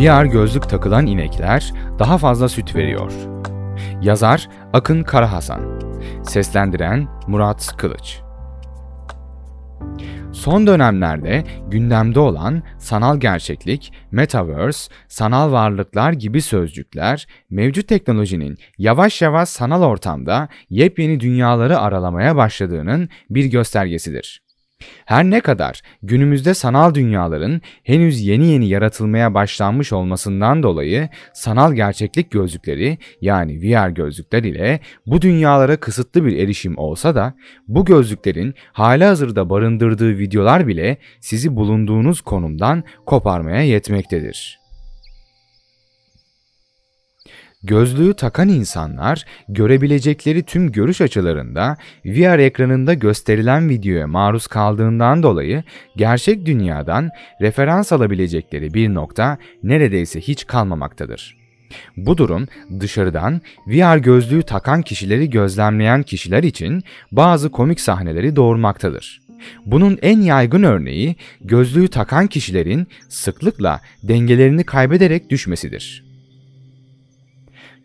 VR gözlük takılan inekler daha fazla süt veriyor. Yazar Akın Karahasan Seslendiren Murat Kılıç Son dönemlerde gündemde olan sanal gerçeklik, metaverse, sanal varlıklar gibi sözcükler mevcut teknolojinin yavaş yavaş sanal ortamda yepyeni dünyaları aralamaya başladığının bir göstergesidir. Her ne kadar günümüzde sanal dünyaların henüz yeni yeni yaratılmaya başlanmış olmasından dolayı sanal gerçeklik gözlükleri yani VR gözlükler ile bu dünyalara kısıtlı bir erişim olsa da bu gözlüklerin hazırda barındırdığı videolar bile sizi bulunduğunuz konumdan koparmaya yetmektedir. Gözlüğü takan insanlar görebilecekleri tüm görüş açılarında VR ekranında gösterilen videoya maruz kaldığından dolayı gerçek dünyadan referans alabilecekleri bir nokta neredeyse hiç kalmamaktadır. Bu durum dışarıdan VR gözlüğü takan kişileri gözlemleyen kişiler için bazı komik sahneleri doğurmaktadır. Bunun en yaygın örneği gözlüğü takan kişilerin sıklıkla dengelerini kaybederek düşmesidir.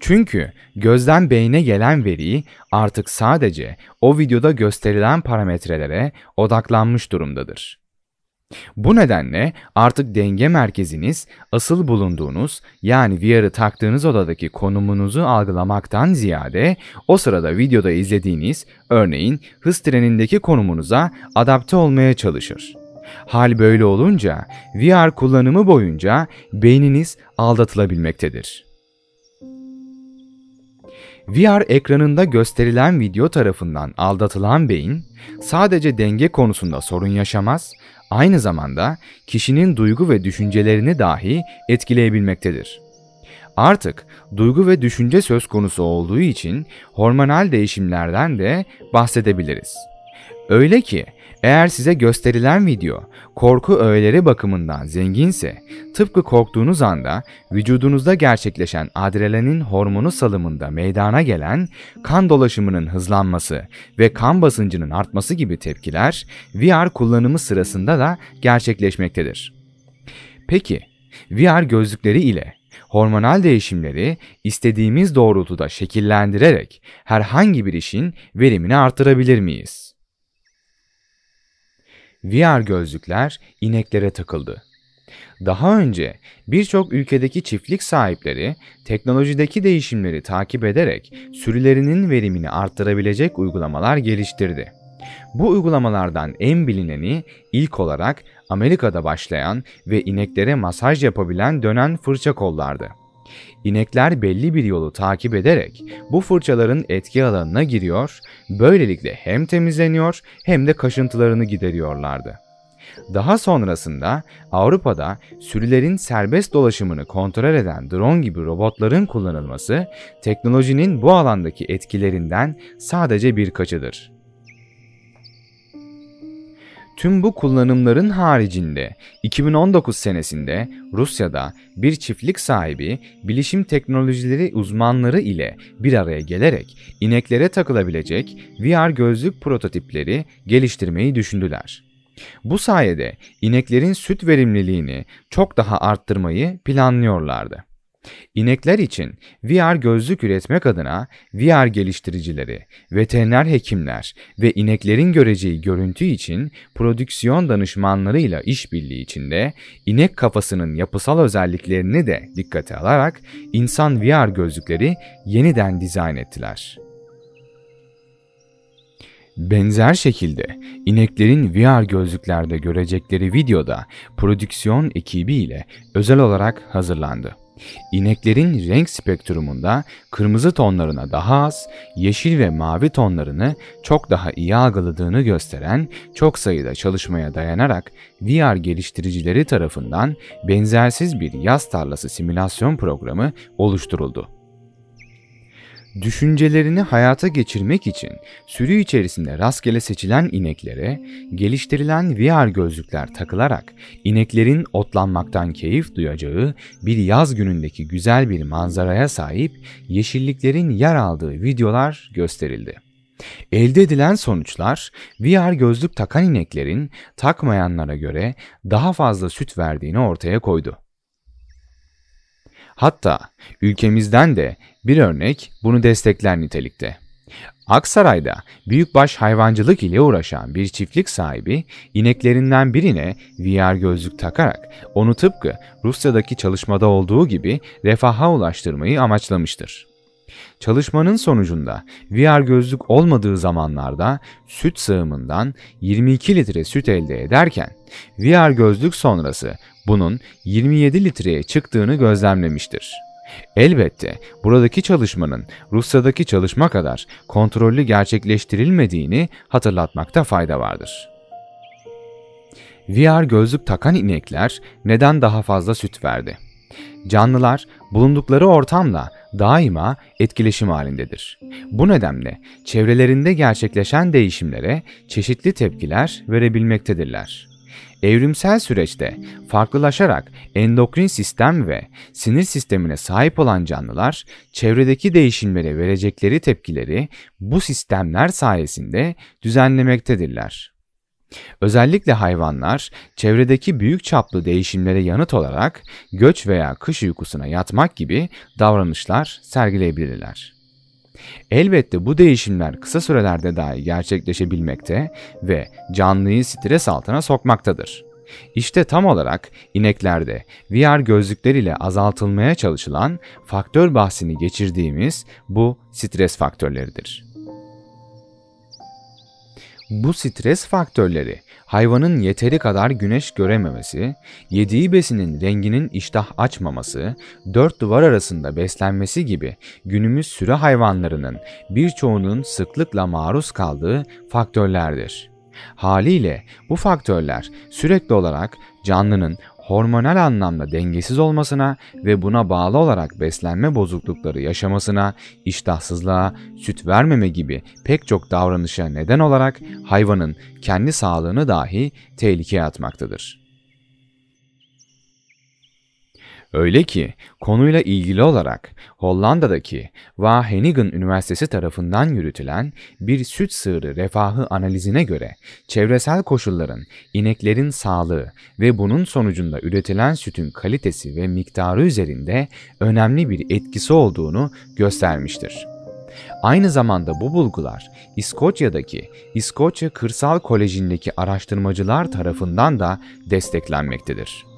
Çünkü gözden beyne gelen veri artık sadece o videoda gösterilen parametrelere odaklanmış durumdadır. Bu nedenle artık denge merkeziniz asıl bulunduğunuz yani VR'ı taktığınız odadaki konumunuzu algılamaktan ziyade o sırada videoda izlediğiniz örneğin hız trenindeki konumunuza adapte olmaya çalışır. Hal böyle olunca VR kullanımı boyunca beyniniz aldatılabilmektedir. VR ekranında gösterilen video tarafından aldatılan beyin sadece denge konusunda sorun yaşamaz, aynı zamanda kişinin duygu ve düşüncelerini dahi etkileyebilmektedir. Artık duygu ve düşünce söz konusu olduğu için hormonal değişimlerden de bahsedebiliriz. Öyle ki eğer size gösterilen video korku öğeleri bakımından zenginse, tıpkı korktuğunuz anda vücudunuzda gerçekleşen adrenalin hormonu salımında meydana gelen kan dolaşımının hızlanması ve kan basıncının artması gibi tepkiler VR kullanımı sırasında da gerçekleşmektedir. Peki, VR gözlükleri ile hormonal değişimleri istediğimiz doğrultuda şekillendirerek herhangi bir işin verimini artırabilir miyiz? VR gözlükler ineklere takıldı. Daha önce birçok ülkedeki çiftlik sahipleri teknolojideki değişimleri takip ederek sürülerinin verimini arttırabilecek uygulamalar geliştirdi. Bu uygulamalardan en bilineni ilk olarak Amerika'da başlayan ve ineklere masaj yapabilen dönen fırça kollardı. İnekler belli bir yolu takip ederek bu fırçaların etki alanına giriyor, böylelikle hem temizleniyor hem de kaşıntılarını gideriyorlardı. Daha sonrasında Avrupa'da sürülerin serbest dolaşımını kontrol eden drone gibi robotların kullanılması teknolojinin bu alandaki etkilerinden sadece birkaçıdır. Tüm bu kullanımların haricinde 2019 senesinde Rusya'da bir çiftlik sahibi bilişim teknolojileri uzmanları ile bir araya gelerek ineklere takılabilecek VR gözlük prototipleri geliştirmeyi düşündüler. Bu sayede ineklerin süt verimliliğini çok daha arttırmayı planlıyorlardı. İnekler için VR gözlük üretmek adına VR geliştiricileri, veteriner hekimler ve ineklerin göreceği görüntü için prodüksiyon danışmanlarıyla işbirliği içinde inek kafasının yapısal özelliklerini de dikkate alarak insan VR gözlükleri yeniden dizayn ettiler. Benzer şekilde ineklerin VR gözlüklerde görecekleri videoda prodüksiyon ekibi ile özel olarak hazırlandı. İneklerin renk spektrumunda kırmızı tonlarına daha az, yeşil ve mavi tonlarını çok daha iyi algıladığını gösteren çok sayıda çalışmaya dayanarak VR geliştiricileri tarafından benzersiz bir yaz tarlası simülasyon programı oluşturuldu. Düşüncelerini hayata geçirmek için sürü içerisinde rastgele seçilen ineklere geliştirilen VR gözlükler takılarak ineklerin otlanmaktan keyif duyacağı bir yaz günündeki güzel bir manzaraya sahip yeşilliklerin yer aldığı videolar gösterildi. Elde edilen sonuçlar VR gözlük takan ineklerin takmayanlara göre daha fazla süt verdiğini ortaya koydu. Hatta ülkemizden de bir örnek bunu destekler nitelikte. Aksaray'da büyükbaş hayvancılık ile uğraşan bir çiftlik sahibi ineklerinden birine VR gözlük takarak onu tıpkı Rusya'daki çalışmada olduğu gibi refaha ulaştırmayı amaçlamıştır. Çalışmanın sonucunda VR gözlük olmadığı zamanlarda süt sığımından 22 litre süt elde ederken VR gözlük sonrası bunun 27 litreye çıktığını gözlemlemiştir. Elbette buradaki çalışmanın Rusya'daki çalışma kadar kontrollü gerçekleştirilmediğini hatırlatmakta fayda vardır. VR gözlük takan inekler neden daha fazla süt verdi? Canlılar bulundukları ortamla daima etkileşim halindedir. Bu nedenle çevrelerinde gerçekleşen değişimlere çeşitli tepkiler verebilmektedirler. Evrimsel süreçte farklılaşarak endokrin sistem ve sinir sistemine sahip olan canlılar çevredeki değişimlere verecekleri tepkileri bu sistemler sayesinde düzenlemektedirler. Özellikle hayvanlar çevredeki büyük çaplı değişimlere yanıt olarak göç veya kış uykusuna yatmak gibi davranışlar sergileyebilirler. Elbette bu değişimler kısa sürelerde dahi gerçekleşebilmekte ve canlıyı stres altına sokmaktadır. İşte tam olarak ineklerde VR gözlükler ile azaltılmaya çalışılan faktör bahsini geçirdiğimiz bu stres faktörleridir. Bu stres faktörleri hayvanın yeteri kadar güneş görememesi, yediği besinin renginin iştah açmaması, dört duvar arasında beslenmesi gibi günümüz sürü hayvanlarının birçoğunun sıklıkla maruz kaldığı faktörlerdir. Haliyle bu faktörler sürekli olarak canlının hormonal anlamda dengesiz olmasına ve buna bağlı olarak beslenme bozuklukları yaşamasına, iştahsızlığa, süt vermeme gibi pek çok davranışa neden olarak hayvanın kendi sağlığını dahi tehlikeye atmaktadır. Öyle ki konuyla ilgili olarak Hollanda'daki Wageningen Üniversitesi tarafından yürütülen bir süt sığırı refahı analizine göre çevresel koşulların ineklerin sağlığı ve bunun sonucunda üretilen sütün kalitesi ve miktarı üzerinde önemli bir etkisi olduğunu göstermiştir. Aynı zamanda bu bulgular İskoçya'daki İskoçya Kırsal Koleji'ndeki araştırmacılar tarafından da desteklenmektedir.